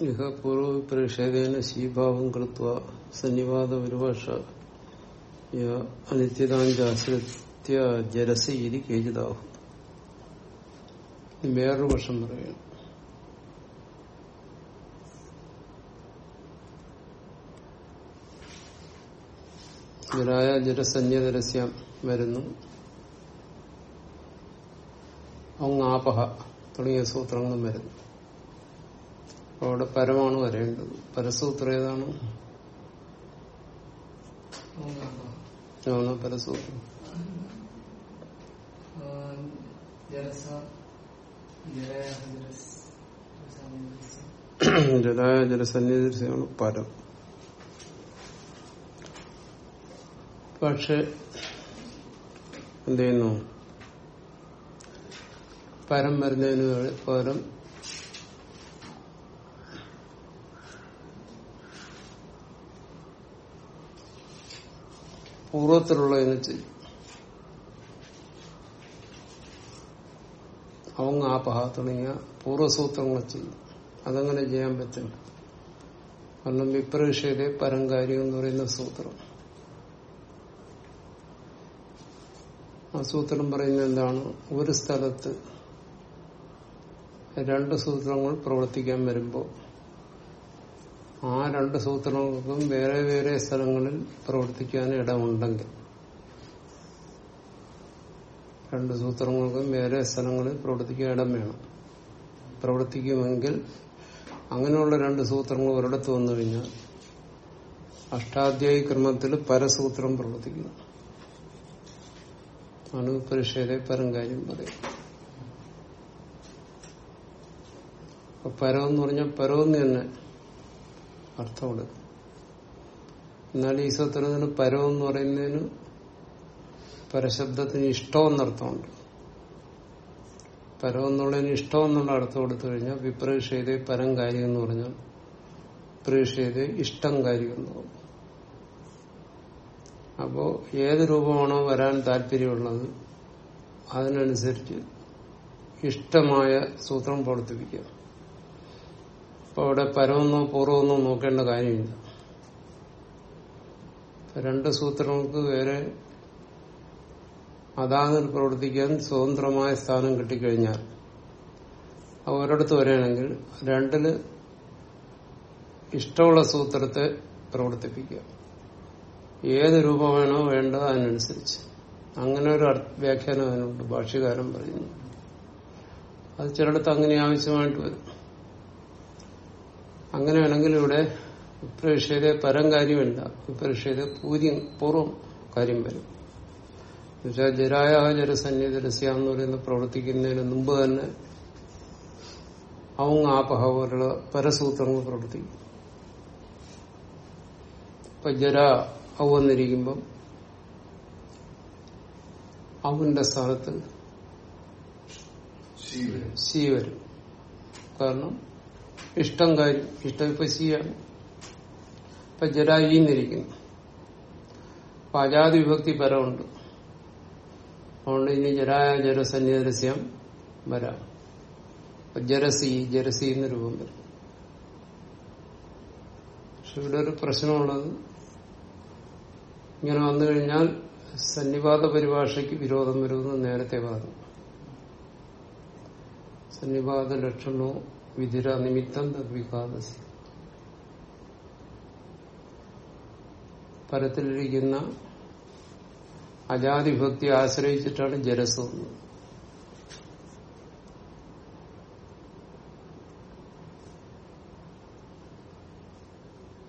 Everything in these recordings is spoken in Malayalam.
ഇഹ പൂർവപ്രേക്ഷകേന ശീഭാവം കൃത്വ സന്നിവാദ ഒരുഭാഷ അനിത്യതാഞ്ചാശ്രിത്യ ജലസ ഇരി കേജിതാഹു വേറൊരു വർഷം പറയണം ജരായ ജലസന്യതരസ്യം വരുന്നു. അങ്ങാപഹ തുടങ്ങിയ സൂത്രങ്ങളും വരുന്നു. അവിടെ പരമാണ് വരേണ്ടത് പരസൂത്രം ഏതാണ്? ജലായ ജലസന്നിധിയാണ് പരം. പക്ഷെ എന്ത് ചെയ്യുന്നു? പരം വരുന്നതിന് പകരം പൂർവത്തിലുള്ളതിന് ചെയ്യും. അവങ് ആപഹ തുടങ്ങിയ പൂർവസൂത്രങ്ങളെ ചെയ്യും. അതങ്ങനെ ചെയ്യാൻ പറ്റും കാരണം വിപ്രവിഷയിലെ പരങ്കാര്യം എന്ന് പറയുന്ന സൂത്രം. ആ സൂത്രം പറയുന്നത് എന്താണ്? ഒരു സ്ഥലത്ത് രണ്ട് സൂത്രങ്ങൾ പ്രവർത്തിക്കാൻ വരുമ്പോൾ ആ രണ്ട് സൂത്രങ്ങൾക്കും വേറെ വേറെ സ്ഥലങ്ങളിൽ പ്രവർത്തിക്കാൻ ഇടമുണ്ടെങ്കിൽ. രണ്ട് സൂത്രങ്ങൾക്കും വേറെ സ്ഥലങ്ങളിൽ പ്രവർത്തിക്കാൻ ഇടം വേണം. പ്രവർത്തിക്കുമെങ്കിൽ അങ്ങനെയുള്ള രണ്ട് സൂത്രങ്ങൾ ഒരിടത്ത് വന്നു കഴിഞ്ഞാൽ അഷ്ടാധ്യായി ക്രമത്തിൽ പരസൂത്രം പ്രവർത്തിക്കുന്നു. അണുപരിഷയിലെ പരീക്ഷയുടെ പരം കാര്യം പറയും. പരമെന്ന് പറഞ്ഞാൽ പരമെന്ന് തന്നെ അർത്ഥമുണ്ട്. എന്നാൽ ഈ സൂത്രത്തിന് പരം എന്ന് പറയുന്നതിന് പരശബ്ദത്തിന് ഇഷ്ടമെന്നർത്ഥമുണ്ട് പരം എന്നുള്ളതിന് ഇഷ്ടം എന്നുള്ള അർത്ഥം കൊടുത്തു കഴിഞ്ഞാൽ വിപ്രീക്ഷയിലെ പരം കാര്യം എന്ന് പറഞ്ഞാൽ പ്രവിഷയത ഇഷ്ടം കാര്യം എന്ന് പറയും അപ്പോ ഏത് രൂപമാണോ വരാൻ താല്പര്യമുള്ളത് അതിനനുസരിച്ച് ഇഷ്ടമായ സൂത്രം പ്രവർത്തിപ്പിക്കുക. അപ്പൊ അവിടെ പരമെന്നോ പൂർവമെന്നോ നോക്കേണ്ട കാര്യമില്ല. രണ്ട് സൂത്രങ്ങൾക്ക് വേറെ അതാതിൽ പ്രവർത്തിക്കാൻ സ്വതന്ത്രമായ സ്ഥാനം കിട്ടിക്കഴിഞ്ഞാൽ ഒരിടത്ത് വരികയാണെങ്കിൽ രണ്ടിൽ ഇഷ്ടമുള്ള സൂത്രത്തെ പ്രവർത്തിപ്പിക്കുക. ഏത് രൂപമാണോ വേണ്ടത് അതിനനുസരിച്ച്. അങ്ങനെ ഒരു വ്യാഖ്യാനം അതിനുണ്ട് ഭാഷ്യകാരൻ പറയുന്നു. അത് ചിലടത്ത് അങ്ങനെ ആവശ്യമായിട്ട് വരും. അങ്ങനെയാണെങ്കിൽ ഇവിടെ വിപ്രവിഷയത പരം കാര്യമില്ല വിപ്രവിഷയത പൂര്യം പൂർവം കാര്യം വരും. എന്നുവെച്ചാൽ ജരായ ജലസന്നിധരസ്യ എന്ന് പറയുന്ന പ്രവർത്തിക്കുന്നതിന് മുമ്പ് തന്നെ ഔങ് ആപഹ പോലുള്ള പരസൂത്രങ്ങൾ പ്രവർത്തിക്കും. ഇപ്പൊ ജര ഔ വന്നിരിക്കുമ്പം അവന്റെ സ്ഥാനത്ത് സി വരും കാരണം ഇഷ്ടം കാര്യം ഇഷ്ടം ഇപ്പൊ സിയാണ് ഇപ്പൊ ജരായിന്നിരിക്കുന്നു അപ്പൊ അജാതി വിഭക്തി പരമുണ്ട്. അതുകൊണ്ട് ഇനി ജരായ ജരസന്യരസ്യം വരാം. ജരസി ജരസി എന്ന് രൂപം വരും. പക്ഷെ ഇവിടെ ഒരു പ്രശ്നമുള്ളത് ഇങ്ങനെ വന്നു കഴിഞ്ഞാൽ സന്നിവാദ പരിഭാഷയ്ക്ക് വിരോധം വരുമെന്ന് നേരത്തെ പറഞ്ഞു. സന്നിവാദ ലക്ഷണോ വിധിര നിമിത്തം തദ്വികാദസി പരത്തിലിരിക്കുന്ന അജാതിഭക്തി ആശ്രയിച്ചിട്ടാണ് ജലസം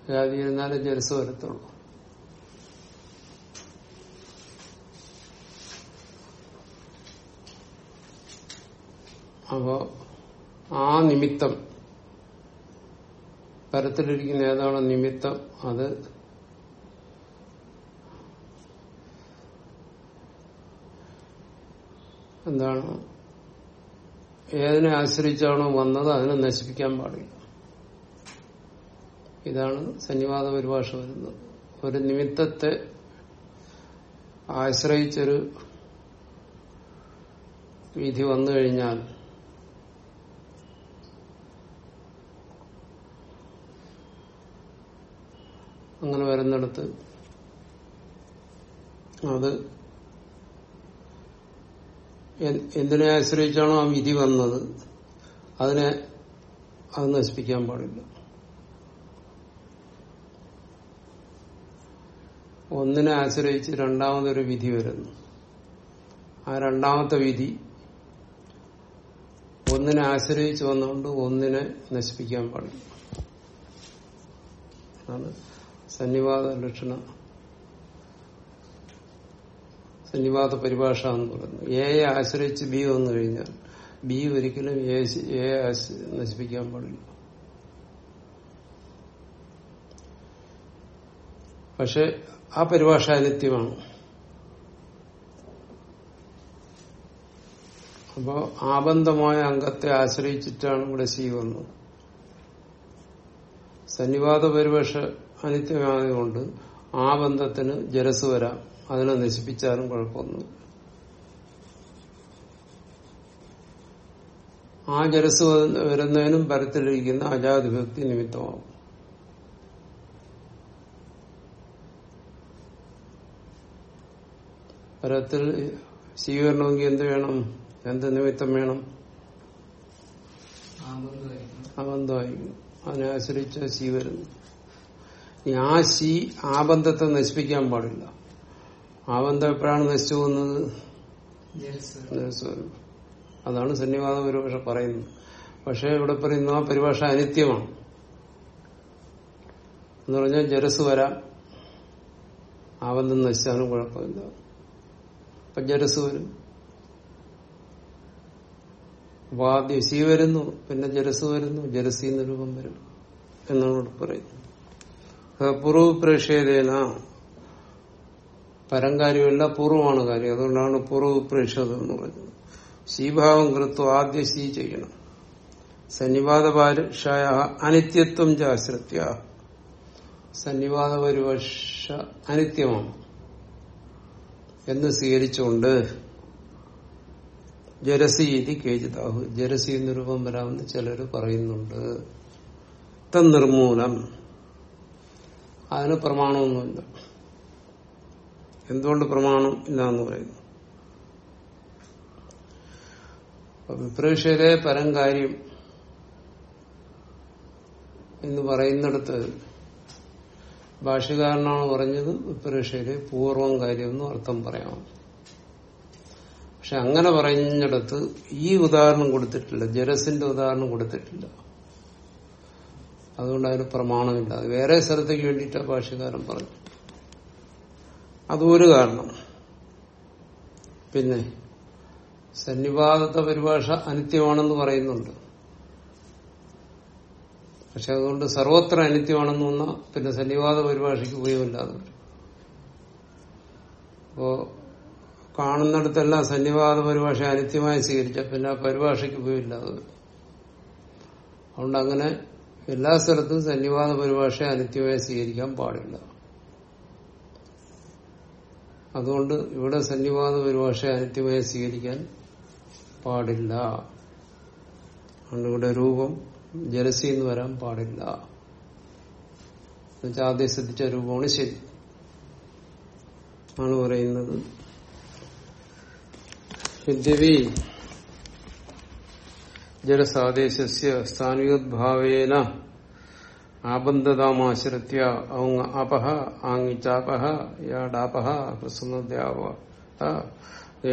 ജാതി ഇരുന്നാലേ ജലസ് വരത്തുള്ളൂ. അപ്പോ ആ നിമിത്തം. പരത്തിലിരിക്കുന്ന ഏതാണ് നിമിത്തം അത് എന്താണ്? ഏതിനെ ആശ്രയിച്ചാണോ വന്നത് അതിനെ നശിപ്പിക്കാൻ പാടില്ല. ഇതാണ് സന്നിവാദ പരിഭാഷ വരുന്നത്. ഒരു നിമിത്തത്തെ ആശ്രയിച്ചൊരു വിധി വന്നു കഴിഞ്ഞാൽ അങ്ങനെ വരുന്നിടത്ത് അത് എന്തിനെ ആശ്രയിച്ചാണോ ആ വിധി വന്നത്? അതിനെ അത് നശിപ്പിക്കാൻ പാടില്ല. ഒന്നിനെ ആശ്രയിച്ച് രണ്ടാമതൊരു വിധി വരുന്നു. ആ രണ്ടാമത്തെ വിധി ഒന്നിനെ ആശ്രയിച്ച് വന്നുകൊണ്ട് ഒന്നിനെ നശിപ്പിക്കാൻ പാടില്ല. സന്നിവാദ ലക്ഷണ സന്നിവാദ പരിഭാഷ എന്ന് പറയുന്നു എയെ ആശ്രയിച്ച് ബി വന്നു കഴിഞ്ഞാൽ ബി ഒരിക്കലും എ നശിപ്പിക്കാൻ പാടില്ല. പക്ഷെ ആ പരിഭാഷ അനിത്യമാണ് അപ്പോ ആബന്ധമായ അംഗത്തെ ആശ്രയിച്ചിട്ടാണ് ഇവിടെ സി വന്നത്. സന്നിവാദ പരിഭാഷ അനിത്യമായതുകൊണ്ട് ആ ബന്ധത്തിന് ജലസ് വരാം. അതിനെ നശിപ്പിച്ചാലും കുഴപ്പമൊന്നും ആ ജലസ് വരുന്നതിനും പരത്തിലിരിക്കുന്ന അജാതിഭക്തി നിമിത്തമാവും പരത്തിൽ സ്വീകരണമെങ്കിൽ എന്ത് വേണം? എന്ത് നിമിത്തം വേണം? അബന്ധമായിരിക്കും അതിനെ ആശ്രയിച്ച സി ആ ശി ആ ബന്ധത്തെ നശിപ്പിക്കാൻ പാടില്ല. ആ ബന്ധം എപ്പോഴാണ് നശിച്ചു പോകുന്നത്. അതാണ് സന്നിവാദം ഒരുപക്ഷെ പറയുന്നത്. പക്ഷെ ഇവിടെ പറയുന്ന ആ പരിഭാഷ അനിത്യമാണ്. എന്ന് പറഞ്ഞാൽ ജലസ് വരാം. ആ ബന്ധം നശിച്ചാലും കുഴപ്പമില്ല. അപ്പൊ ജലസ് വരും. അപ്പൊ ആദ്യം വരുന്നു പിന്നെ ജലസ് വരുന്നു ജലസി രൂപം വരും. എന്നാണ് ഇവിടെ പറയുന്നത്. പൂർവ പ്രേക്ഷേതേന പരം കാര്യമല്ല പൂർവമാണ് കാര്യം. അതുകൊണ്ടാണ് പൂർവ പ്രേക്ഷത എന്ന് പറയുന്നത് ശീഭാവം കൃത്വം ആദ്യ സീ ചെയ്യണം. സന്നിവാദ പരിഷായ അനിത്യത്വം ചാശ്രത്യ സന്നിവാദ പരിപക്ഷ അനിത്യമാണ്. എന്ന് സ്വീകരിച്ചുകൊണ്ട് ജരസി ഇതി കേജിതാഹു ജരസി വരാമെന്ന് ചിലർ പറയുന്നുണ്ട്. തന്നിർമൂലം. അതിന് പ്രമാണമൊന്നുമില്ല. എന്തുകൊണ്ട് പ്രമാണം ഇല്ല എന്ന് പറയുന്നു? അപ്പൊ പരം കാര്യം എന്ന് പറയുന്നിടത്ത് ഭാഷകാരനാണ് പറഞ്ഞത് വിപ്രേക്ഷരെ പൂർവം കാര്യമെന്നും അർത്ഥം പറയാം. പക്ഷെ അങ്ങനെ പറഞ്ഞിടത്ത് ഈ ഉദാഹരണം കൊടുത്തിട്ടില്ല ജലസിന്റെ ഉദാഹരണം കൊടുത്തിട്ടില്ല. അതുകൊണ്ട് അതിന് പ്രമാണമില്ല. അത് വേറെ സ്ഥലത്തേക്ക് വേണ്ടിയിട്ടാണ് ഭാഷകാരൻ പറഞ്ഞു അതൊരു കാരണം. പിന്നെ സന്നിവാദത്തെ പരിഭാഷ അനിത്യമാണെന്ന് പറയുന്നുണ്ട്. പക്ഷെ അതുകൊണ്ട് സർവത്ര അനിത്യമാണെന്ന് വന്നാൽ പിന്നെ സന്നിവാദ പരിഭാഷയ്ക്ക് ഉപയോഗമില്ലാതെ അപ്പോ കാണുന്നിടത്തെല്ലാം സന്നിവാദ പരിഭാഷ അനിത്യമായി സ്വീകരിച്ച പിന്നെ ആ പരിഭാഷയ്ക്ക് ഉപയോഗമില്ലാതെ അതുകൊണ്ട് അങ്ങനെ എല്ലാ സ്ഥലത്തും സന്നിവാദ പരിഭാഷയെ അനിത്യമായി സ്വീകരിക്കാൻ പാടില്ല. അതുകൊണ്ട് ഇവിടെ സന്നിവാദ പരിഭാഷയെ അനിത്യമായി സ്വീകരിക്കാൻ പാടില്ല. ഇവിടെ രൂപം ജലസി എന്ന് വരാൻ പാടില്ല. ആദ്യം ശ്രദ്ധിച്ച രൂപമാണ് ശരി. ആണ് പറയുന്നത്. യദ്യപി ജലസാദേശസ്യ സ്ഥാനികോദ്ഭാവേന ആബന്ധതാമാശ്രിത്യ ഔങ് അപഹ ആങ്ങിച്ചാപഹ യാഡാപഹ പ്രസന്നദ്യാവ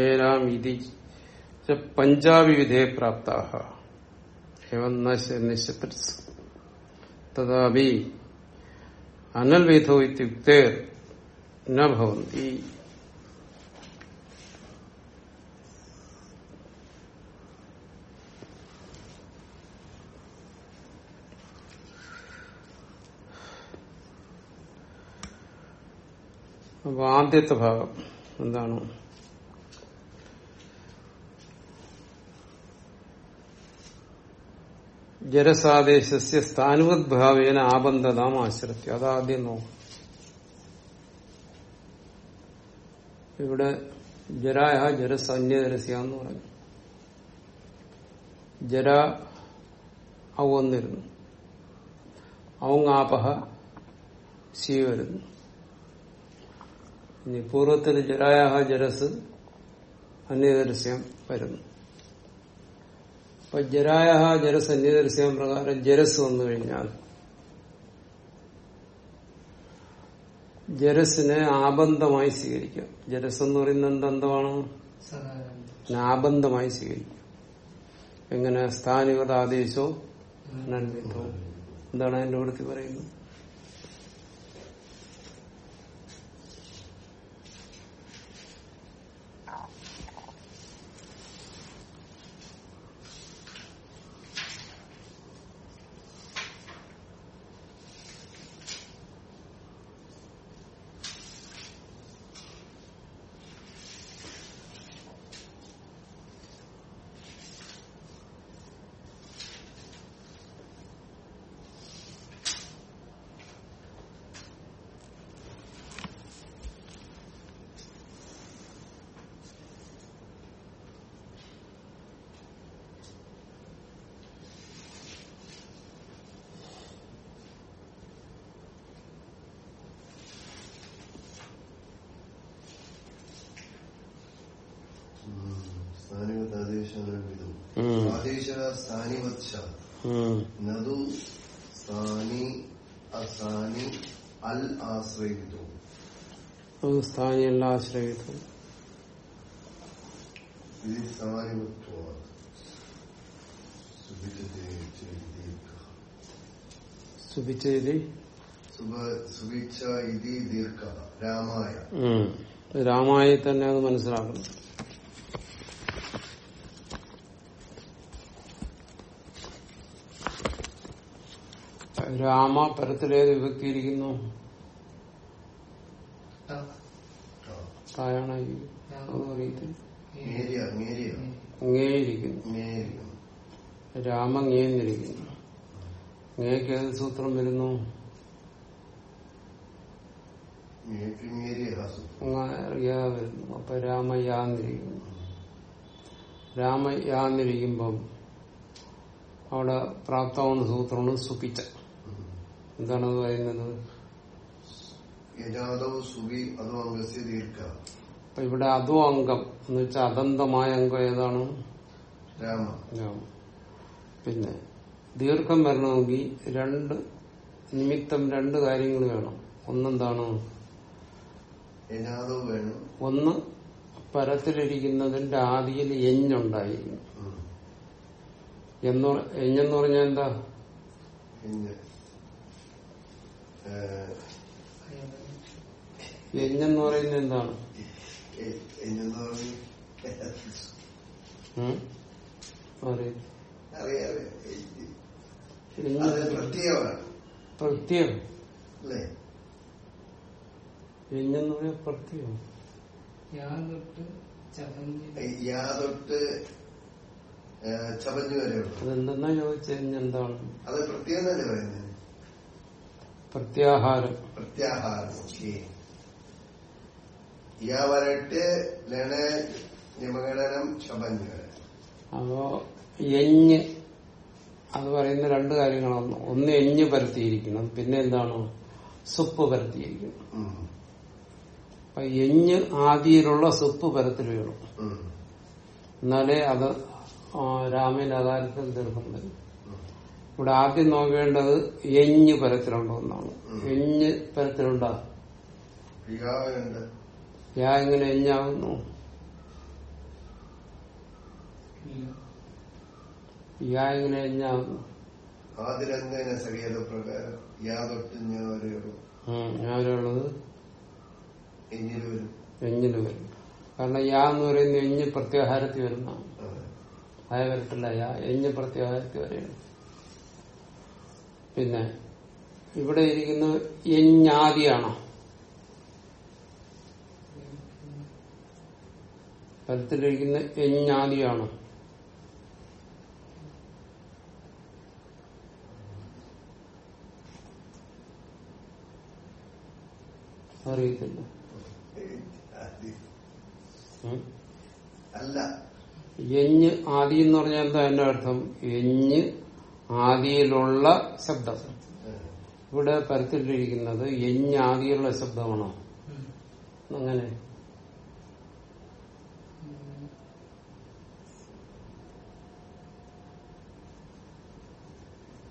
ഏനാം ഇതി ച പഞ്ചാവിവിധേ പ്രാപ്താഹ एवं न निश्चित तदापि अनल्विधो इत्युक्ते न भवन्ति അപ്പൊ ആദ്യത്തെ ഭാഗം എന്താണ്? ജലസാദേശസ്യ സ്ഥാനുവദ്ഭാവേന ആബന്ധതാം ആശ്രത്തി അതാദ്യം നോക്കും. ഇവിടെ ജരായ ജരസന്യജരസ്യാന്ന് പറഞ്ഞു. ജര അവന്നിരുന്നു വന്നിരുന്നു. ഔങ്ങാപഹ സി വരുന്നു. ഇനി പൂർവത്തിൽ ജരായാഹ ജരസ് അന്യദർശ്യം വരുന്നു. അപ്പൊ ജരായാഹ ജരസ് അന്യദർശ്യം പ്രകാരം ജരസ് വന്നു കഴിഞ്ഞാൽ ജരസിനെ ആബന്ധമായി സ്വീകരിക്കാം. ജരസ് എന്ന് പറയുന്നത് എന്തെന്താണ് ആബന്ധമായി സ്വീകരിക്കാം. എങ്ങനെ? സ്ഥാനികത ആദേശോ എന്താണ് അതിന്റെ കൂടുതൽ പറയുന്നത് സ്ഥാനിവത് ആദേശവിധം ഉം. ആദേശ സ്ഥാനിവത് ഉം. നതു സ്ഥാനി അസ്ഥാനി അൽ ആശ്രയിതു അത് സ്ഥാനിയല്ല ആശ്രയിത്തു ഇത് സ്ഥാനിവത്വ ദീർഘ സുഭിച്ചേരി സുഭിച്ച ഇതി ദീർഘ. രാമായ. രാമായി തന്നെ അത് മനസ്സിലാക്കണം രാമ പരത്തിലേത് വിഭക്തിയിരിക്കുന്നു. തായാണ് അങ്ങേയിരിക്കുന്നു രാമ അങ്ങേന്നിരിക്കുന്നു. അങ്ങേക്ക് ഏത് സൂത്രം വരുന്നു? വരുന്നു. അപ്പൊ രാമയാന്നിരിക്കുന്നു. രാമയാന്നിരിക്കുമ്പം അവിടെ പ്രാപ്തമാവുന്ന സൂത്രമാണ് സുപിച്ച. എന്താണത് പറയുന്നത്? അതോ അപ്പൊ ഇവിടെ അതോ അംഗം എന്ന് വെച്ചാൽ അതന്തമായ അംഗം ഏതാണ്? പിന്നെ ദീർഘം വരണമെങ്കിൽ രണ്ട് നിമിത്തം രണ്ട് കാര്യങ്ങൾ വേണം. ഒന്നെന്താണ്? ഒന്ന് പരത്തിലിരിക്കുന്നതിന്റെ ആദിയിൽ എഞ്ഞുണ്ടായിരുന്നു. എഞ്ഞെന്ന് പറഞ്ഞാൽ എന്താ പിന്നെ ഏഹ്, എഞ്ഞെന്ന് പറയുന്നത് എന്താണ് എ- എന്നെന്ന് പറഞ്ഞ് ഉം? അറിയില്ല. അറിയാം അറിയാം. പറയുന്നത് അത് പ്രത്യേകമാണ്. പ്രത്യേകം. എഞ്ഞെന്ന് പറയാൻ പ്രത്യേകം. യാതൊട്ട് തൊട്ട് ചതഞ്ഞ് വരെയുള്ളൂ അതെന്തെന്നാ ചോദിച്ച എന്താണ്? അത് പ്രത്യേകം തന്നെ പറയുന്നത്. പ്രത്യാഹാരം. പ്രത്യാഹാരം ഓക്കെ. യാ വരട്ട് ലണ നിമഗണനം ചപഞ്ഞു അപ്പോ എഞ്ഞ് അത് പറയുന്ന രണ്ട് കാര്യങ്ങളാണ്. ഒന്ന് എഞ്ഞ് പരത്തിയിരിക്കണം പിന്നെ എന്താണ്? സുപ്പ് പരത്തിയിരിക്കണം. അപ്പൊ എഞ്ഞ് ആദിയിലുള്ള സുപ്പ് പരത്തിൽ വേണം. എന്നാലേ അത് രാമൻ അകാലത്തിൽ ദീർഘം വരും ഇവിടെ ആദ്യം നോക്കേണ്ടത് എഞ്ഞ് പരത്തിലുണ്ടോ എന്നാണ്. എഞ്ഞ് പരത്തിലുണ്ടാ? യാ എങ്ങനെ എഞ്ഞാകുന്നു. യാ എങ്ങനെ എഞ്ഞാകുന്നു ആതിരംഗന സഖ്യത പ്രകാരം യാ തൊട്ട് ഞാൻ ഞാനുള്ളത് എഞ്ഞിൽ വരും കാരണം യാ എന്ന് പറയുന്ന എഞ്ഞ് പ്രത്യാഹാരത്തിൽ വരുന്നതാണ്. അതെ. ആയ വരട്ടില്ല യാ എഞ്ഞ് പ്രത്യാഹാരത്തിൽ വരെയാണ്. പിന്നെ ഇവിടെ ഇരിക്കുന്ന എഞ്ഞാദിയാണോ ഫലത്തിലിരിക്കുന്ന എഞ്ഞാദിയാണോ അറിയത്തില്ല. അല്ല. എഞ്ഞ് ആദി എന്ന് പറഞ്ഞാൽ എന്താ എന്റെ അർത്ഥം? എഞ്ഞ് ആദിയിലുള്ള ശബ്ദം ഇവിടെ പരത്തിട്ടിരിക്കുന്നത് എഞ്ഞാദിയുള്ള ശബ്ദമാണോ. അങ്ങനെ.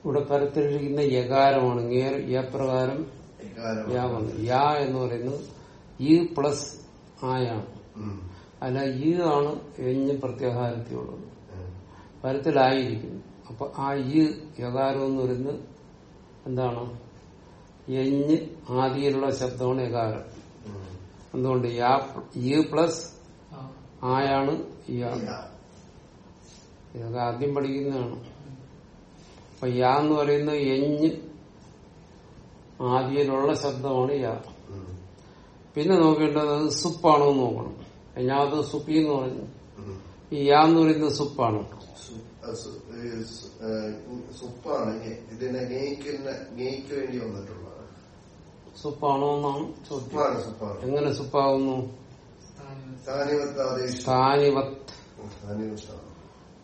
ഇവിടെ പരത്തിലിരിക്കുന്ന യകാരമാണ് യപ്രകാരം യാവാണ് യാ വന്നു യാ എന്ന് പറയുന്നത് ഈ പ്ലസ് ആയാണ്. അല്ല ഈ ആണ് എഞ്ഞ് പ്രത്യാഹാരത്തിലുള്ളത് ഉം. അപ്പൊ ആ ഇ യകാരം എന്ന് പറയുന്നത് എന്താണ്? എഞ്ഞ് ആദിയിലുള്ള ശബ്ദമാണ് യകാരം എന്തുകൊണ്ട്? യാ പ്ലസ് ആയാണ് യാ. ഇതൊക്കെ ആദ്യം പഠിക്കുന്നതാണ്. അപ്പൊ യാ എന്ന് പറയുന്നത് എഞ്ഞ് ആദിയിലുള്ള ശബ്ദമാണ് യാ. പിന്നെ നോക്കേണ്ടത് സുപ്പാണോ എന്ന് നോക്കണം. അതിനകത്ത് സുപ്പി എന്ന് പറഞ്ഞു. ഈ യാ എന്ന് പറയുന്നത് സുപ്പാണ്. സുപ്പാണ്. ഇതിനെ ഗേയിക്കുന്ന ഗേയിക്ക് വേണ്ടി വന്നിട്ടുള്ളത് സുപ്പാണോ എന്നാണ് ചോദ്യം. സുപ്പാണ് സുപ്പാണ്. എങ്ങനെ സുപ്പാകുന്നു. സ്ഥാനിവത്ത്.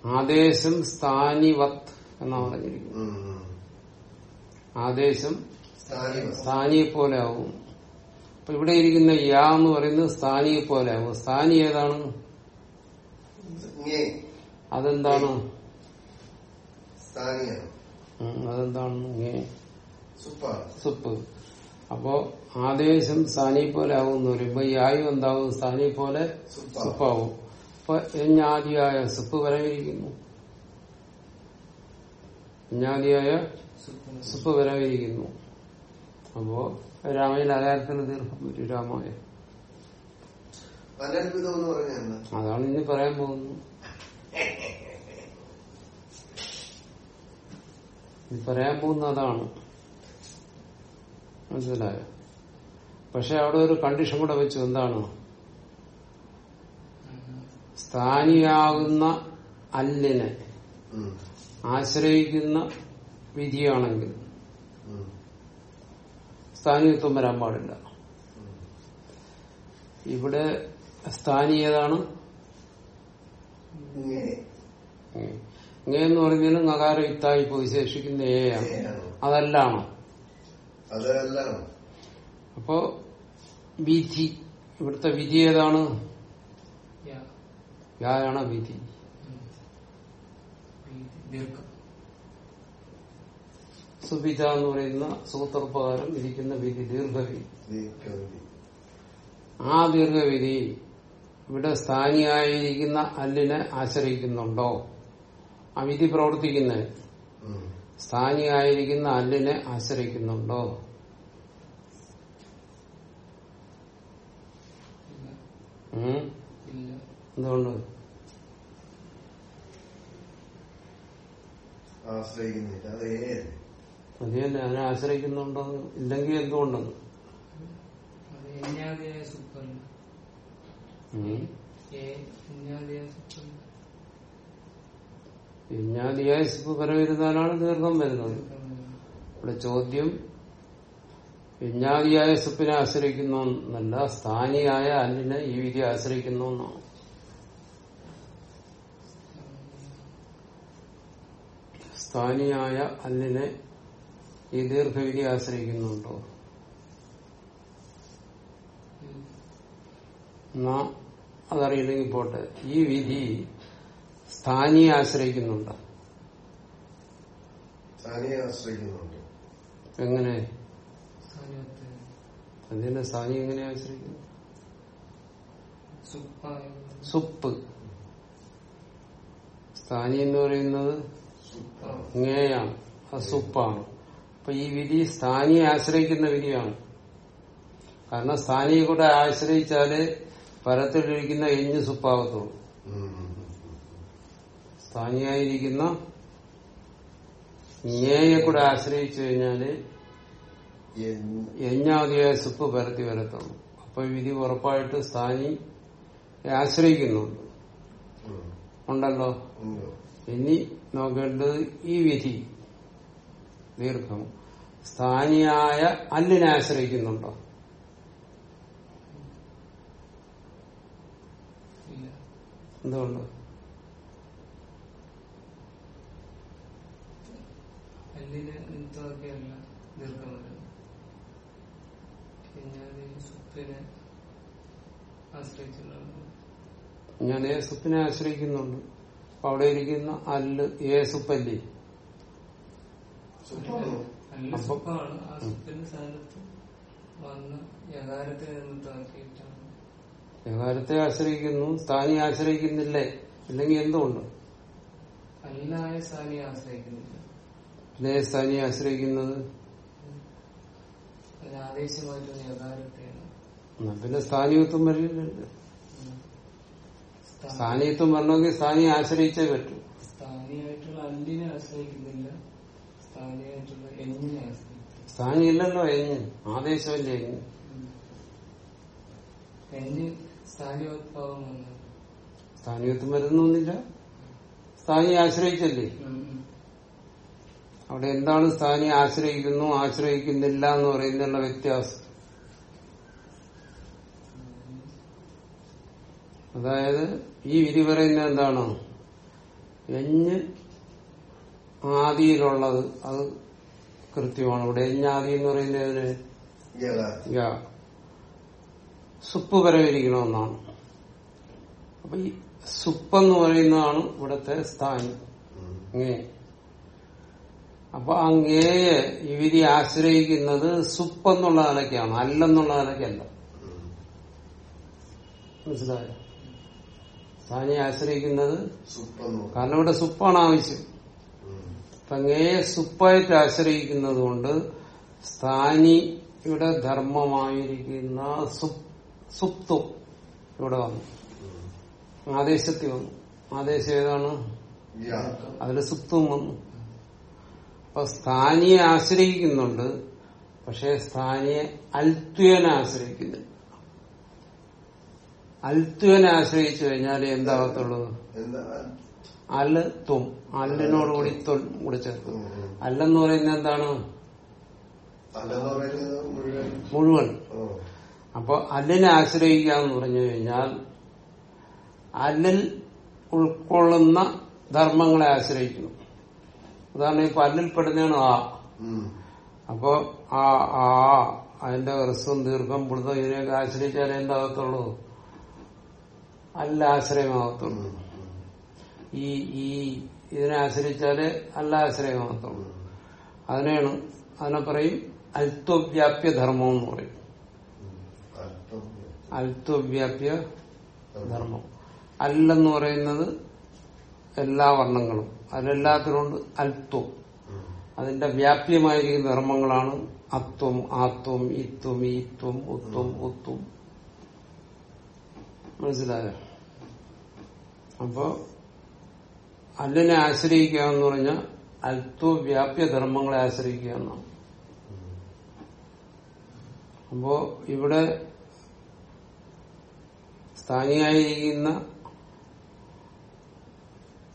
ആദേശം സ്ഥാനിവത്ത് സ്ഥാനിവത്ത് എന്നാ പറഞ്ഞിരിക്കുന്നത്. ഉം. ആദേശം സ്ഥാനിയെ പോലെ ആവും അപ്പൊ ഇവിടെ ഇരിക്കുന്ന യാ എന്ന് പറയുന്നത് സ്ഥാനിയെ പോലെ ആവും സ്ഥാനി ഏതാണ്? അതെന്താണ്? അതെന്താണ്? സുപ്പ്. അപ്പോ ആദേശം സാനി പോലെ ആവുന്ന എന്ന് ഈ ആയു എന്താവും? സാനി പോലെ സുപ്പാവും. അപ്പൊ എഞ്ഞാദിയായ സുപ്പ് വരവിരിക്കുന്നു. എഞ്ഞാദിയായ. സുപ്പ്. വരവിരിക്കുന്നു. അപ്പോ രാമയിൽ അകാരത്തിന് തീർക്കും രാമായ അതാണ് ഇനി പറയാൻ പോകുന്നത് ഇനി പറയാൻ പോകുന്ന അതാണ് മനസ്സിലായോ പക്ഷെ അവിടെ ഒരു കണ്ടീഷൻ കൂടെ വെച്ചു എന്താണ്. സ്ഥാനിയാകുന്ന അല്ലിനെ ആശ്രയിക്കുന്ന വിധിയാണെങ്കിൽ. സ്ഥാനീയത്വം വരാൻ പാടില്ല. ഇവിടെ സ്ഥാനീയതാണ് ഞെ ഇങ്ങനെന്ന് പറഞ്ഞാലും നഗാര ഇത്തായി പോയി ശേഷിക്കുന്ന ഏയാണ്. അതല്ലാണോ? അതെല്ലാം അപ്പോ വിധി ഇവിടുത്തെ വിധി ഏതാണ്? യാ. യായാണ് വിധി. സുബിത എന്ന് പറയുന്ന സൂത്രപ്രകാരം വിധിക്കുന്ന വിധി ദീർഘവി ദീർഘവിധി. ആ ദീർഘവിധി ഇവിടെ സ്ഥാനിയായിരിക്കുന്ന അല്ലിനെ ആശ്രയിക്കുന്നുണ്ടോ? ആ വിധി പ്രവർത്തിക്കുന്നത്. സ്ഥാനിയായിരിക്കുന്ന അല്ലിനെ ആശ്രയിക്കുന്നുണ്ടോ? ഇല്ല. ഉം? ഇല്ല. എന്തുകൊണ്ട്? ആശ്രയിക്കുന്നില്ല. അത് തന്നെ അതിനെ ആശ്രയിക്കുന്നുണ്ടോ? ഇല്ലെങ്കിൽ എന്തുകൊണ്ടെന്ന്. ഏ ഇഞ്ഞാദിയായ പരവരുന്നാലാണ് ദീർഘം വരുന്നത്. ഇവിടെ ചോദ്യം വിജ്ഞാതിയായ സുപ്പിനെ ആശ്രയിക്കുന്നു എന്നല്ല സ്ഥാനിയായ അല്ലിനെ ഈ വിധി ആശ്രയിക്കുന്നു എന്നാണ്. സ്ഥാനിയായ അല്ലിനെ ഈ ദീർഘവിധി ആശ്രയിക്കുന്നുണ്ടോ? എന്നാ അതറിയില്ലെങ്കിൽ പോട്ടെ. ഈ വിധി സ്ഥാനിയെ ആശ്രയിക്കുന്നുണ്ട്? സ്ഥാനിയെ ആശ്രയിക്കുന്നുണ്ട്. എങ്ങനെ? അതിനെ സ്ഥാനി എങ്ങനെ ആശ്രയിക്കുന്നു? സുപ്പ് സ്ഥാനി എന്ന് പറയുന്നത് ഇങ്ങനെയാണ് സുപ്പാണ്. അപ്പൊ ഈ വിധി സ്ഥാനിയെ ആശ്രയിക്കുന്ന വിധിയാണ്. കാരണം സ്ഥാനിയെ കൂടെ ആശ്രയിച്ചാൽ പരത്തിലിരിക്കുന്ന എഞ്ഞ് സുപ്പാകത്തുള്ളൂ. സ്ഥാനിയായിരിക്കുന്ന ഞേയെ കൂടെ ആശ്രയിച്ചു കഴിഞ്ഞാൽ യജ്ഞാതിയായ സുപ്പ് പരത്തി വരത്തുള്ളൂ. അപ്പൊ വിധി ഉറപ്പായിട്ട് സ്ഥാനി ആശ്രയിക്കുന്നുണ്ട് ഉണ്ടല്ലോ? ഇനി നോക്കേണ്ടത് ഈ വിധി ദീർഘം. സ്ഥാനിയായ അല്ലിനെ ആശ്രയിക്കുന്നുണ്ടോ? എന്തുകൊണ്ട്? ദീർഘം യജ്ഞാദി സുപ്പിനെ ഞാൻ ഏ സുപ്പിനെ ആശ്രയിക്കുന്നുണ്ട്. അപ്പൊ അവിടെ ഇരിക്കുന്ന അല്ല് ഏ സുപ്പല്ലേ സുപ്പാണോ നല്ല അപ്പൊ- സുഖമാണ് ആ സുപ്പിന്റെ സ്ഥാനത്ത് വന്ന് യഥാരത്തെ നിമിത്തമാക്കിയിട്ടാണ് ആശ്രയിക്കുന്നു സ്ഥാനി ആശ്രയിക്കുന്നില്ലേ? ഇല്ലെങ്കിൽ എന്തുകൊണ്ട്? അല്ലായ സ്ഥാനി ആശ്രയിക്കുന്നില്ല. പിന്നെ സ്ഥാനിയെ ആശ്രയിക്കുന്നത് പിന്നെ സ്ഥാനീയത്വം വരില്ലല്ലോ സ്ഥാനീയത്വം വരണമെങ്കിൽ സ്ഥാനിയെ ആശ്രയിച്ചേ പറ്റൂ. സ്ഥാനിയായിട്ടുള്ള അല്ലിനെ ആശ്രയിക്കുന്നില്ല. സ്ഥാനിയായിട്ടുള്ള എഞ്ഞിനെ ആശ്രയിക്കുന്നു സ്ഥാനി ഇല്ലല്ലോ എഞ്ഞ് ആദേശമല്ലേ എഞ്ഞ്. എഞ്ഞ് സ്ഥാനിയോത്ഭാവം സ്ഥാനീയത്വം വരുന്നൊന്നില്ല. സ്ഥാനിയെ ആശ്രയിച്ചല്ലേ. അവിടെ എന്താണ് സ്ഥാനി ആശ്രയിക്കുന്നു ആശ്രയിക്കുന്നില്ല എന്ന് പറയുന്നുള്ള വ്യത്യാസം. അതായത് ഈ വിധി പറയുന്നത് എന്താണ്? എഞ്ഞ് ആദിയിലുള്ളത്. അത് കൃത്യമാണ്. ഇവിടെ എഞ്ഞാദി എന്ന് പറയുന്നതിന് സുപ്പ് വരവിരിക്കണമെന്നാണ് അപ്പൊ ഈ സുപ്പെന്ന് പറയുന്നതാണ് ഇവിടത്തെ സ്ഥാനം. അപ്പൊ അങ്ങേയെ ഇവരി ആശ്രയിക്കുന്നത് ആശ്രയിക്കുന്നത് സുപ്പെന്നുള്ള നിലയ്ക്കാണ് അല്ലെന്നുള്ള നിലയ്ക്കല്ല. മനസ്സിലായോ? സ്ഥാനിയെ ആശ്രയിക്കുന്നത് കാരണം ഇവിടെ സുപ്പാണ് ആവശ്യം. അങ്ങേയെ സുപ്പായിട്ട് ആശ്രയിക്കുന്നത് കൊണ്ട് സ്ഥാനിയുടെ ധർമ്മമായിരിക്കുന്ന സുപ് സുപ്തും ഇവിടെ വന്നു. ആദേശത്തി ആദേശത്തിൽ വന്നു. ആദേശം ഏതാണ്. അതിൽ സുപ്തും വന്നു. അപ്പൊ സ്ഥാനിയെ ആശ്രയിക്കുന്നുണ്ട് പക്ഷെ സ്ഥാനിയെ അൽത്വനെ ആശ്രയിക്കുന്നില്ല. അൽത്വനെ ആശ്രയിച്ചു കഴിഞ്ഞാൽ എന്താകത്തുള്ളത് എന്താ? അൽ തും അല്ലിനോടുകൂടി തൊൽ കൂടി ചേർക്കും. കൂടി ഉം. അല്ലെന്ന് പറയുന്നത് എന്താണ് മുഴുവൻ. അപ്പൊ അല്ലിനെ ആശ്രയിക്കുക എന്ന് പറഞ്ഞു കഴിഞ്ഞാൽ അല്ലിൽ ഉൾക്കൊള്ളുന്ന ധർമ്മങ്ങളെ ആശ്രയിക്കുന്നു. ഉദാഹരണം ഈ പല്ലിൽ പെടുന്നതാണ് ആ. അപ്പൊ ആ ആ അതിന്റെ ഹ്രസ്വം ദീർഘം പുളിതം ഇതിനെയൊക്കെ ആശ്രയിച്ചാലേ എന്താകത്തുള്ളൂ? അല്ല ആശ്രയമാകത്തുള്ളൂ ഈ ഈ ഇതിനെ ആശ്രയിച്ചാലേ അല്ല ആശ്രയമാകത്തുള്ളൂ. അതിനെയാണ് അതിനെ പറയും അൽത്വവ്യാപ്യ ധർമ്മം എന്ന് പറയും. അൽത്വവ്യാപ്യ ധർമ്മം. അല്ലെന്ന് പറയുന്നത് എല്ലാ വർണങ്ങളും. അതിലെല്ലാത്തിനുണ്ട് അൽത്വം. അതിന്റെ വ്യാപ്യമായിരിക്കുന്ന ധർമ്മങ്ങളാണ് അത്വം ആത്വം ഇത്വം ഈത്വം ഉത്വം ഉത്വം. മനസ്സിലായോ? അപ്പോ അല്ലിനെ ആശ്രയിക്കുക എന്ന് പറഞ്ഞാൽ അൽത്വ വ്യാപ്യ ധർമ്മങ്ങളെ ആശ്രയിക്കുക എന്നാണ്. അപ്പോ ഇവിടെ സ്ഥാനിയായിരിക്കുന്ന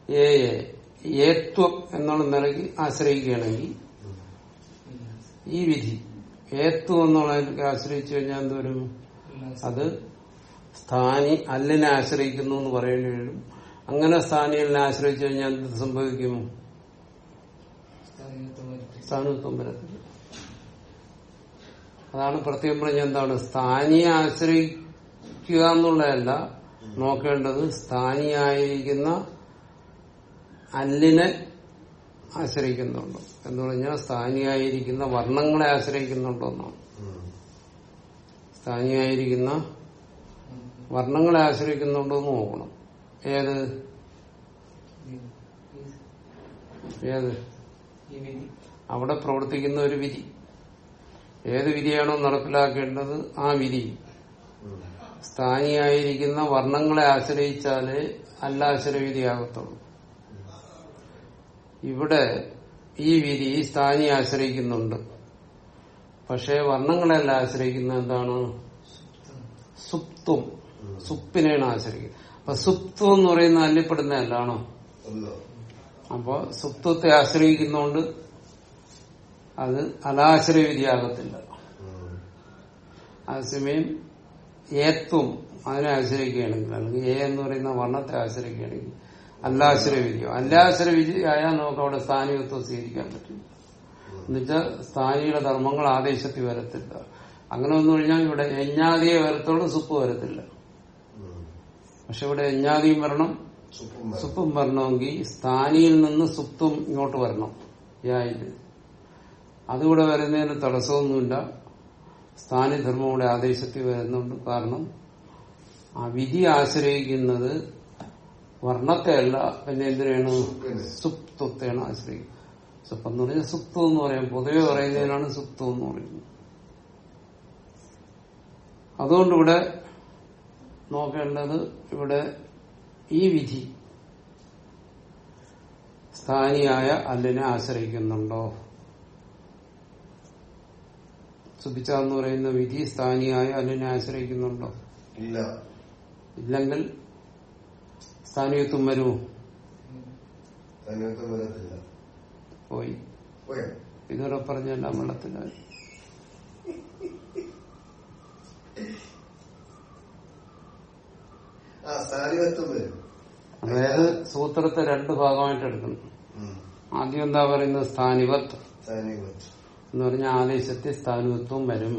ഏയെ ഏത്വം എന്നുള്ള നിലയ്ക്ക് ആശ്രയിക്കുകയാണെങ്കിൽ ഈ വിധി ഏത്വം എന്നുള്ള ആശ്രയിച്ചു കഴിഞ്ഞാൽ എന്തോരും അത് സ്ഥാനി അല്ലിനെ ആശ്രയിക്കുന്നു എന്ന് പറയേണ്ടി വരും. അങ്ങനെ സ്ഥാനികളിനെ ആശ്രയിച്ചു കഴിഞ്ഞാൽ എന്ത് സംഭവിക്കും? അതാണ് പ്രത്യേകം പറഞ്ഞ എന്താണ്? സ്ഥാനിയെ ആശ്രയിക്കുക എന്നുള്ളതല്ല നോക്കേണ്ടത് സ്ഥാനിയായിരിക്കുന്ന അല്ലിനെ ആശ്രയിക്കുന്നുണ്ടോ? എന്ന് പറഞ്ഞാൽ സ്ഥാനിയായിരിക്കുന്ന വർണങ്ങളെ ആശ്രയിക്കുന്നുണ്ടോ എന്നാണ്. സ്ഥാനിയായിരിക്കുന്ന വർണങ്ങളെ ആശ്രയിക്കുന്നുണ്ടോ എന്ന് നോക്കണം. ഏത്? ഏത്? അവിടെ പ്രവർത്തിക്കുന്ന ഒരു വിധി. ഏത് വിധിയാണോ നടപ്പിലാക്കേണ്ടത് ആ വിധി. സ്ഥാനിയായിരിക്കുന്ന വർണങ്ങളെ ആശ്രയിച്ചാലേ അല്ലാശ്രയവിധിയാകത്തുള്ളൂ ഇവിടെ ഈ വിരി ഈ സ്ഥാനി ആശ്രയിക്കുന്നുണ്ട്. പക്ഷേ വർണങ്ങളെല്ലാം ആശ്രയിക്കുന്ന എന്താണ്? സുപ്തും. സുപ്പിനെയാണ് ആശ്രയിക്കുന്നത്. അപ്പൊ സുപ്തു എന്ന് പറയുന്ന അല്ലിപ്പെടുന്നതല്ലാണോ എന്താണോ അപ്പൊ സുപ്തത്തെ ആശ്രയിക്കുന്നോണ്ട് അത് അലാശ്രയ വിധിയാകത്തില്ല. അതേസമയം ഏത്വം അതിനെ ആശ്രയിക്കുകയാണെങ്കിൽ അല്ലെങ്കിൽ എ എന്ന് പറയുന്ന വർണത്തെ ആശ്രയിക്കുകയാണെങ്കിൽ അല്ലാശ്രയ വിധിയോ അല്ലാശ്രയ വിധി ആയാൽ നമുക്ക് അവിടെ സ്ഥാനികത്വം സ്വീകരിക്കാൻ പറ്റും. എന്നുവെച്ചാൽ സ്ഥാനിയുടെ ധർമ്മങ്ങൾ ആദേശത്തിൽ വരത്തില്ല. അങ്ങനെ വന്നു കഴിഞ്ഞാൽ ഇവിടെ യജ്ഞാതിയെ വരത്തോളം സുപ്പ് വരത്തില്ല. പക്ഷെ ഇവിടെ യജ്ഞാതിയും വരണം സുപ്പും വരും. സുപ്പും വരണമെങ്കിൽ സ്ഥാനിയിൽ നിന്ന് സുപ്തും ഇങ്ങോട്ട് വരണം. യായിൽ അതുകൂടെ വരുന്നതിന് തടസ്സമൊന്നുമില്ല. സ്ഥാനിധർമ്മം ഇവിടെ ആദേശത്തിൽ വരുന്നുണ്ട്. കാരണം ആ വിധി ആശ്രയിക്കുന്നത് വർണത്തെ അല്ല പിന്നെ എന്തിനാണ്. സുപ്തത്തെയാണ് ആശ്രയിക്കുന്നത്. സുപ്തം എന്ന് പറഞ്ഞാൽ സുപ്തം എന്ന് പറയാം. പൊതുവെ പറയുന്നതിനാണ് സുപ്തം എന്ന് പറയുന്നത്. അതുകൊണ്ട് ഇവിടെ നോക്കേണ്ടത് ഇവിടെ ഈ വിധി സ്ഥാനിയായ അല്ലിനെ ആശ്രയിക്കുന്നുണ്ടോ? സുഭിച്ച എന്ന് പറയുന്ന വിധി സ്ഥാനിയായ അല്ലിനെ ആശ്രയിക്കുന്നുണ്ടോ? ഇല്ല. ഇല്ലെങ്കിൽ സ്ഥാനീയത്വം വരുമോ വരത്തില്ല. പോയി. പോയോ. ഇതുവരെ പറഞ്ഞെല്ലാം വെള്ളത്തിലായി വരും. അതായത് സൂത്രത്തെ രണ്ട് ഭാഗമായിട്ട് എടുക്കുന്നു ആദ്യം എന്താ പറയുന്നത്? സ്ഥാനികത്വം എന്ന് പറഞ്ഞ ആദേശത്തെ സ്ഥാനിവത്വം വരും.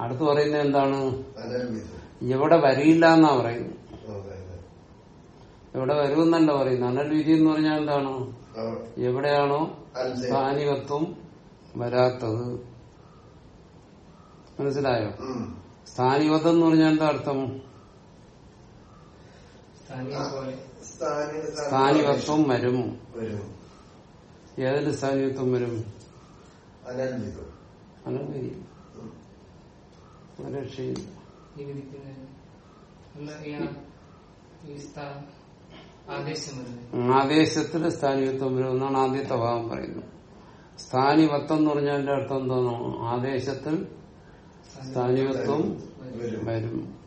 അടുത്ത് പറയുന്നത് എന്താണ്? ഇവിടെ എവിടെ വരിയില്ല എന്നാ പറയുന്നത്. എവിടെ വരുമെന്നല്ല പറയുന്നത്? അനൽ വിധി എന്ന് പറഞ്ഞാൽ എന്താണ്? എവിടെയാണോ സ്ഥാനികത്വം വരാത്തത്. മനസ്സിലായോ. സ്ഥാനികത്വം എന്ന് പറഞ്ഞാൽ എന്താ അർത്ഥം? സ്ഥാനികത്വം വരും. ഏതിൽ സ്ഥാനികത്വം വരും? അനൽവിധി രക്ഷയില്ല ആദേശത്തിൽ സ്ഥാനികത്വം വരും എന്നാണ് ആദ്യത്തെ ഭാഗം പറയുന്നത്. സ്ഥാനികത്വം എന്ന് പറഞ്ഞാൽ അതിന്റെ അർത്ഥം എന്താണോ ആദേശത്തിൽ സ്ഥാനികത്വം വരും.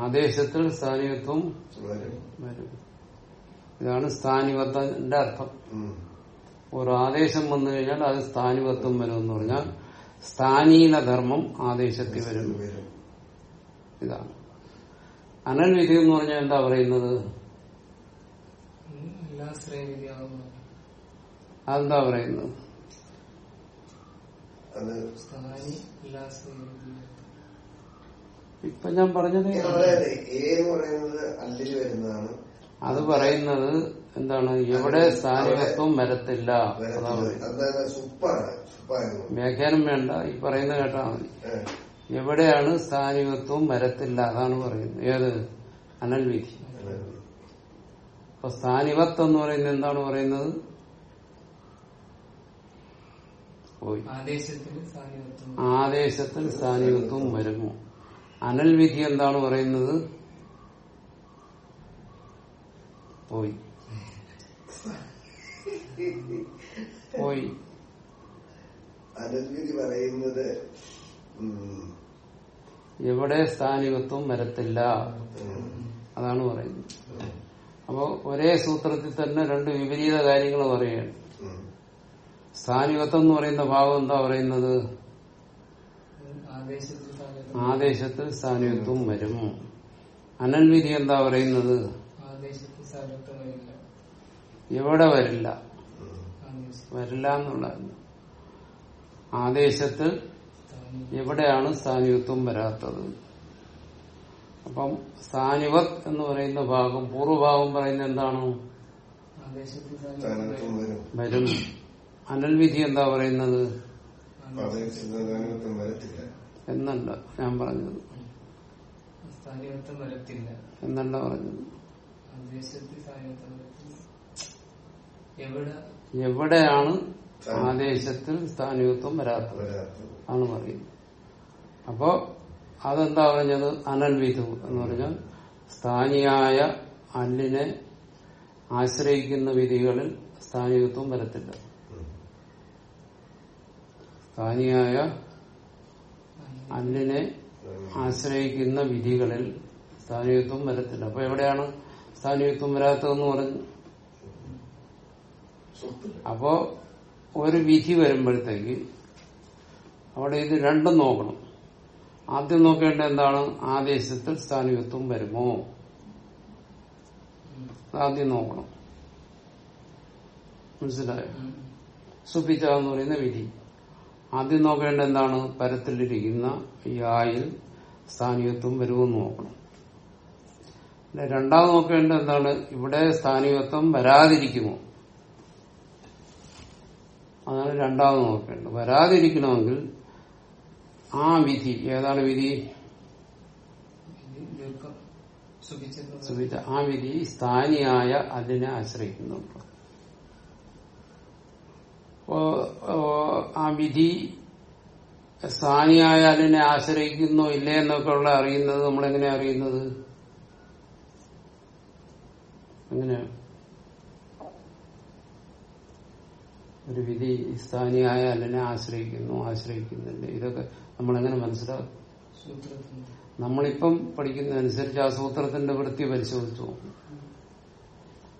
ആദേശത്തിൽ സ്ഥാനികത്വം വരും. ഇതാണ് സ്ഥാനികത്വത്തിന്റെ അർത്ഥം. ഒരു ആദേശം വന്നു കഴിഞ്ഞാൽ അത് സ്ഥാനികത്വം വരും എന്ന് പറഞ്ഞാൽ സ്ഥാനീന ധർമ്മം ആദേശത്തിൽ വരും വരും. ഇതാണ്. അനൽവിധി എന്ന് പറഞ്ഞാൽ എന്താ പറയുന്നത്? അതെന്താ പറയുന്നത്? ഇപ്പൊ ഞാൻ പറഞ്ഞത് അത് പറയുന്നത് എന്താണ്? എവിടെ സ്ഥാനികത്വം വരത്തില്ല. വ്യാഖ്യാനം വേണ്ട. ഈ പറയുന്ന കേട്ടാ മതി. എവിടെയാണ് സ്ഥാനികത്വം വരത്തില്ല അതാണ് പറയുന്നത്. ഏത്? അനൽവിധി. അപ്പൊ സ്ഥാനികത്വം എന്ന് പറയുന്നത് എന്താണ് പറയുന്നത്? പോയി. ആദേശത്തിൽ സ്ഥാനികത്വം വരുമോ? അനൽവിധി എന്താണ് പറയുന്നത്? പോയി. പോയി. അനൽവിധി പറയുന്നത് എവിടെ സ്ഥാനികത്വം വരത്തില്ല. അതാണ് പറയുന്നത്. അപ്പോ ഒരേ സൂത്രത്തിൽ തന്നെ രണ്ട് വിപരീത കാര്യങ്ങൾ പറയുകയാണ്. സ്ഥാനികത്വം എന്ന് പറയുന്ന ഭാവം എന്താ പറയുന്നത്? ആദേശത്തിൽ സ്ഥാനികത്വം വരും. അനൽവിധി എന്താ പറയുന്നത്? എവിടെ വരില്ല. വരില്ല എന്നുള്ള ആദേശത്തിൽ എവിടെയാണ് സ്ഥാനികത്വം വരാത്തത്? അപ്പം സ്ഥാനിവത് എന്ന് പറയുന്ന ഭാഗം പൂർവഭാഗം പറയുന്ന എന്താണ്? വരും. അനൽവിധി എന്താ പറയുന്നത്? എന്നല്ല ഞാൻ പറഞ്ഞത്. എന്നല്ല പറഞ്ഞത്. എവിടെയാണ് ആദേശത്തിൽ സ്ഥാനീയത്വം വരാത്തത്. ആണ് പറയുന്നത് അപ്പോ അതെന്താ പറഞ്ഞത്? അനൽവിധു എന്ന് പറഞ്ഞാൽ സ്ഥാനിയായ അല്ലിനെ ആശ്രയിക്കുന്ന വിധികളിൽ സ്ഥാനീയത്വം വരത്തില്ല. സ്ഥാനീയായ അല്ലിനെ ആശ്രയിക്കുന്ന വിധികളിൽ സ്ഥാനീയത്വം വരത്തില്ല. അപ്പൊ എവിടെയാണ് സ്ഥാനീയത്വം വരാത്തതെന്ന് പറഞ്ഞു? അപ്പോ ഒരു വിധി വരുമ്പോഴത്തേക്ക് അവിടെ ഇത് രണ്ടും നോക്കണം. ആദ്യം നോക്കേണ്ട എന്താണ്? ആദേശത്തിൽ സ്ഥാനികത്വം വരുമോ? ആദ്യം നോക്കണം. മനസ്സിലായോ. സുപിച്ച എന്ന് പറയുന്ന വിധി. ആദ്യം നോക്കേണ്ട എന്താണ്? പരത്തിലിരിക്കുന്ന ഈ ആയിൽ സ്ഥാനികത്വം വരുമെന്ന് നോക്കണം. രണ്ടാമത് നോക്കേണ്ട എന്താണ്? ഇവിടെ സ്ഥാനികത്വം വരാതിരിക്കുമോ? അതാണ് രണ്ടാമത് നോക്കേണ്ടത്. വരാതിരിക്കണമെങ്കിൽ ആ വിധി ഏതാണ് വിധി? ആ വിധി സ്ഥാനിയായ അതിനെ ആശ്രയിക്കുന്നുണ്ട്. ആ വിധി സ്ഥാനിയായ അതിനെ ആശ്രയിക്കുന്നോ ഇല്ലേ എന്നൊക്കെ ഉള്ള അറിയുന്നത് നമ്മളെങ്ങനെ അറിയുന്നത്? എങ്ങനെയാണ് ഒരു വിധി സ്ഥാനിയായ അല്ലെ ആശ്രയിക്കുന്നു ആശ്രയിക്കുന്നില്ല ഇതൊക്കെ നമ്മളെങ്ങനെ മനസ്സിലാക്കും? നമ്മളിപ്പം പഠിക്കുന്നതനുസരിച്ച് ആ സൂത്രത്തിന്റെ വൃത്തി പരിശോധിച്ചു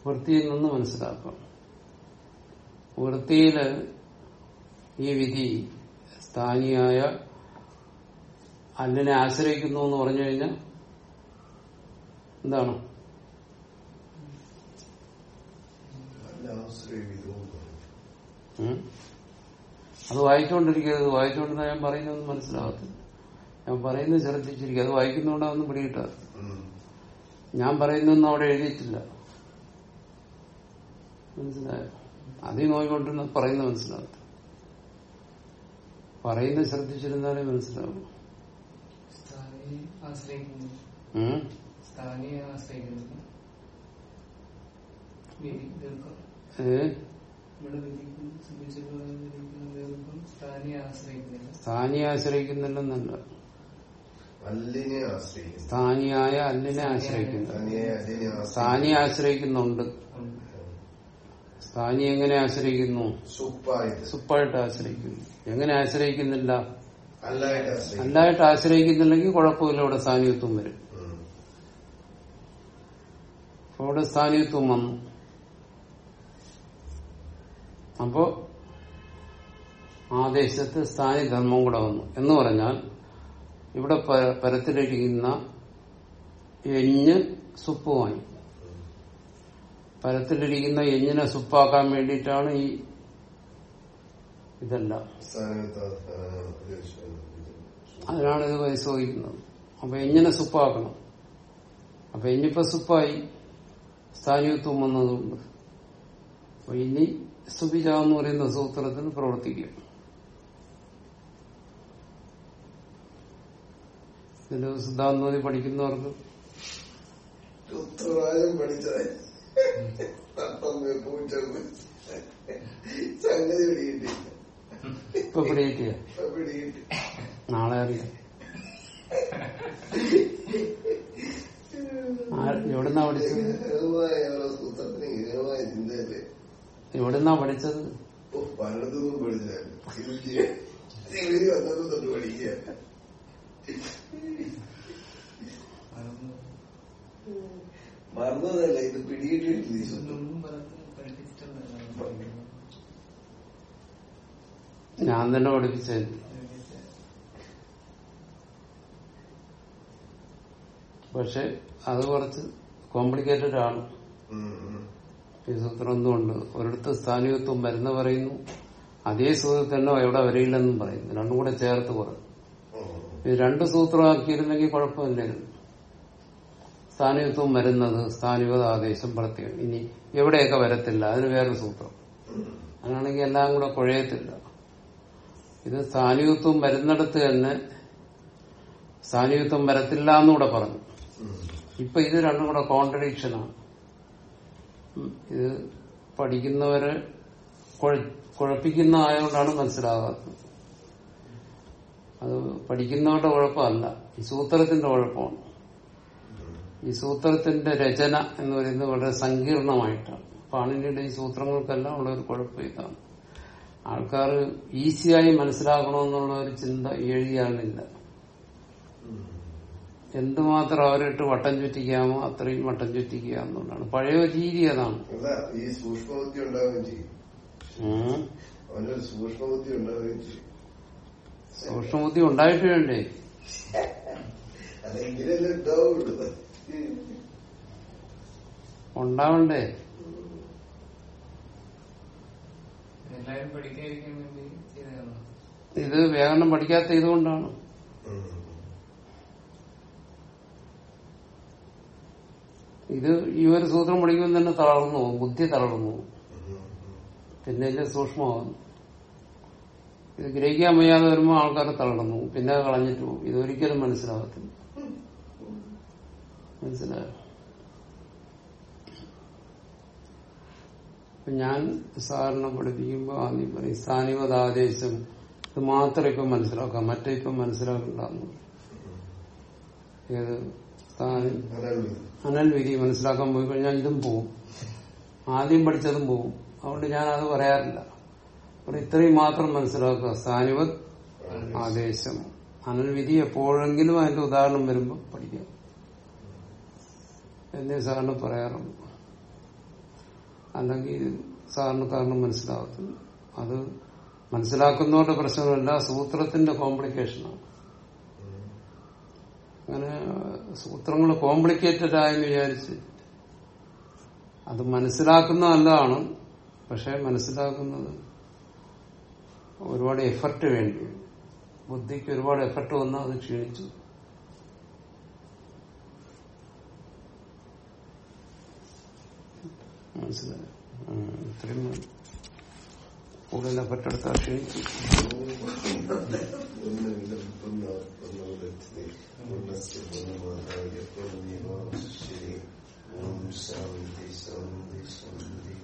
വൃത്തിയിൽ നിന്ന് മനസ്സിലാക്കാം. വൃത്തിയിൽ ഈ വിധി സ്ഥാനിയായ അല്ലനെ ആശ്രയിക്കുന്നു എന്ന് പറഞ്ഞു കഴിഞ്ഞാൽ എന്താണ്? അത് വായിച്ചുകൊണ്ടിരിക്കരുത് വായിച്ചുകൊണ്ടിരുന്ന ഞാൻ പറയുന്നതൊന്നും മനസ്സിലാകത്തില്ല ഞാൻ പറയുന്നത് ശ്രദ്ധിച്ചിരിക്കുക. അത് വായിക്കുന്നതുകൊണ്ടാണെന്ന് പിടികിട്ടാതെ ഞാൻ പറയുന്നൊന്നും അവിടെ എഴുതിയിട്ടില്ല. മനസ്സിലായോ? അതിൽ നോക്കിക്കൊണ്ടിരുന്ന പറയുന്ന മനസ്സിലാകത്ത പറയുന്നത് ശ്രദ്ധിച്ചിരുന്നാലേ മനസ്സിലാവും. ഏ? ഇവിടെ വിധിക്കും സ്ഥാനിയെ ആശ്രയിക്കുന്നില്ല. സ്ഥാനിയെ ആശ്രയിക്കുന്നില്ലെന്നല്ല. സ്ഥാനിയായ അല്ലിനെ ആശ്രയിക്കുന്നു. സ്ഥാനിയെ ആശ്രയിക്കുന്നുണ്ട്. സ്ഥാനി എങ്ങനെ ആശ്രയിക്കുന്നു? സുപ്പായിട്ട്. ആശ്രയിക്കുന്നു. എങ്ങനെ ആശ്രയിക്കുന്നില്ല? അല്ലായിട്ട് ആശ്രയിക്കുന്നു. അല്ലായിട്ട് ആശ്രയിക്കുന്നില്ലെങ്കിൽ കുഴപ്പമില്ല ഇവിടെ സ്ഥാനീയത്വം വരും. അവിടെ സ്ഥാനീയത്വം വന്നു. അപ്പോ ആദേശത്ത് സ്ഥായി ധർമ്മം കൂടെ വന്നു. എന്ന് പറഞ്ഞാൽ ഇവിടെ പരത്തിലിരിക്കുന്ന എഞ്ഞ് സുപ്പുമായി. പരത്തിലിരിക്കുന്ന എഞ്ഞിനെ സുപ്പാക്കാൻ വേണ്ടിയിട്ടാണ് ഈ ഇതല്ല. അതിനാണ് ഇത് പരിശോധിക്കുന്നത്. അപ്പൊ എഞ്ഞിനെ സുപ്പാക്കണം. അപ്പൊ എഞ്ഞിപ്പോ സുപ്പായി. സ്ഥാനീയത്വം വന്നതുകൊണ്ട്. അപ്പൊ ഇനി സുബിജ എന്ന് പറയുന്ന സൂത്രത്തിൽ പ്രവർത്തിക്കും. ഇതിന്റെ സിദ്ധാന്തോതി പഠിക്കുന്നവർക്ക് സംഗതി ഇപ്പൊ നാളെ അറിയാം. എവിടുന്നാ പഠിച്ചത്? സൂത്രത്തിന് ഗഹനമായ ചിന്തയല്ലേ? എവിടുന്നാ പഠിച്ചത്? പലയിടത്തുനിന്നും പഠിക്കുക മറന്നതല്ല ഇത് പിടികിട്ടിട്ടില്ല. ഞാൻ തന്നെ പഠിപ്പിച്ചത് പക്ഷെ അത് കുറച്ച് കോംപ്ലിക്കേറ്റഡ് ആണ്. ഈ സൂത്രം എന്തുകൊണ്ട് ഒരിടത്ത് സ്ഥാനികത്വം വരുന്ന പറയുന്നു അതേ സൂത്രത്തിൽ തന്നെ എവിടെ വരയില്ലെന്നും പറയുന്നു രണ്ടും കൂടെ ചേർത്ത്. ഇത് രണ്ട് സൂത്രമാക്കിയിരുന്നെങ്കിൽ കുഴപ്പമില്ലായിരുന്നു സ്ഥാനികത്വം വരുന്നത് സ്ഥാനികത ആദേശം പ്രത്യേകം ഇനി എവിടെയൊക്കെ വരത്തില്ല അതിന് വേറെ സൂത്രം അങ്ങനെയാണെങ്കിൽ എല്ലാം കൂടെ കുഴയത്തില്ല ഇത് സ്ഥാനികത്വം വരുന്നിടത്ത് തന്നെ സ്ഥാനികത്വം വരത്തില്ല എന്നുകൂടെ പറഞ്ഞു. ഇപ്പൊ ഇത് രണ്ടും കൂടെ കോൺട്രഡിക്ഷനാണ്. ഇത് പഠിക്കുന്നവരെ കുഴ- കുഴപ്പിക്കുന്ന ആയതുകൊണ്ടാണ് മനസ്സിലാകാത്തത്. അത് പഠിക്കുന്നവരുടെ കുഴപ്പമല്ല. ഈ സൂത്രത്തിന്റെ കുഴപ്പമാണ്. ഈ സൂത്രത്തിന്റെ രചന എന്ന് പറയുന്നത് വളരെ സങ്കീർണമായിട്ടാണ്. പാണിനിയുടെ ഈ സൂത്രങ്ങൾക്കെല്ലാം ഉള്ള ഒരു കുഴപ്പം ഇതാണ്. ആൾക്കാർ ഈസിയായി മനസ്സിലാക്കണമെന്നുള്ള ഒരു ചിന്ത എഴുതിയാണില്ല. എന്തുമാത്രം അവരിട്ട് വട്ടം ചുറ്റിക്കാമോ അത്രയും വട്ടം ചുറ്റിക്കുക എന്നുള്ളതാണ്. പഴയ രീതി അതാണ്. ഈ സൂക്ഷ്മബുദ്ധി ഉണ്ടാവുകയും ചെയ്യും. സൂക്ഷ്മബുദ്ധി ഉണ്ടാവുകയും ചെയ്യും. സൂക്ഷ്മബുദ്ധി ഉണ്ടായിട്ട് വേണ്ടേ? ഉണ്ടാവണ്ടേ? എല്ലാരും പഠിക്കാതിരിക്കാൻ വേണ്ടി ചെയ്തതാണ്? ഇത് വ്യാകരണം പഠിക്കാത്ത ഇതുകൊണ്ടാണ്. ഇത് ഈ ഒരു സൂത്രം പഠിക്കുമ്പോൾ തന്നെ തളർന്നു പോകും. ബുദ്ധി തളർന്നു. പിന്നെ ഇതിന്റെ സൂക്ഷ്മമാകുന്നു. ഇത് ഗ്രഹിക്കാൻ വയ്യാതെ വരുമ്പോൾ ആൾക്കാർ തളർന്നു പിന്നെ കളഞ്ഞിട്ട് പോകും. ഇതൊരിക്കലും മനസ്സിലാകത്തില്ല. മനസ്സിലായോ? ഞാൻ സാധാരണ പഠിപ്പിക്കുമ്പോൾ ആദ്യം പറയും സ്ഥാനികതാദേശം ഇത് മാത്രം ഇപ്പം മനസ്സിലാക്കാം. മറ്റേ ഇപ്പം മനസ്സിലാക്കണ്ടെന്ന് ഏത്? സ്ഥാനം അതല്ല. അനൽ വിധി മനസ്സിലാക്കാൻ പോയി കഴിഞ്ഞാൽ ഇതും പോവും. ആദ്യം പഠിച്ചതും പോവും. അതുകൊണ്ട് ഞാൻ അത് പറയാറില്ല. അപ്പോൾ ഇത്രയും മാത്രം മനസ്സിലാക്കുക. സാനുവത് ആദേശം. അനൽ വിധി എപ്പോഴെങ്കിലും അതിന്റെ ഉദാഹരണം വരുമ്പോൾ പഠിക്കാം. എന്നേ സാറിന് പറയാറുണ്ട് അല്ലെങ്കിൽ കാരണം മനസ്സിലാകത്തില്ല അത് മനസ്സിലാക്കുന്നവരുടെ പ്രശ്നമല്ല സൂത്രത്തിന്റെ കോംപ്ലിക്കേഷനാണ് അങ്ങനെ സൂത്രങ്ങൾ കോംപ്ലിക്കേറ്റഡ് ആയെന്ന് വിചാരിച്ച് അത് മനസ്സിലാക്കുന്ന നല്ലതാണ്. പക്ഷെ മനസ്സിലാക്കുന്നത് ഒരുപാട് എഫർട്ട് വേണ്ടി. ബുദ്ധിക്ക് ഒരുപാട് എഫർട്ട് വന്ന് അത് ക്ഷീണിച്ചു. മനസ്സിലായോ? കൂടുതൽ എഫർട്ടെടുത്ത് ക്ഷണിച്ചു ശാന്തി ശാന്തി ശാന്തി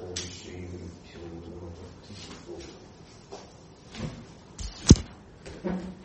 ഓം ശ്രീ വിദ്യോ Thank you.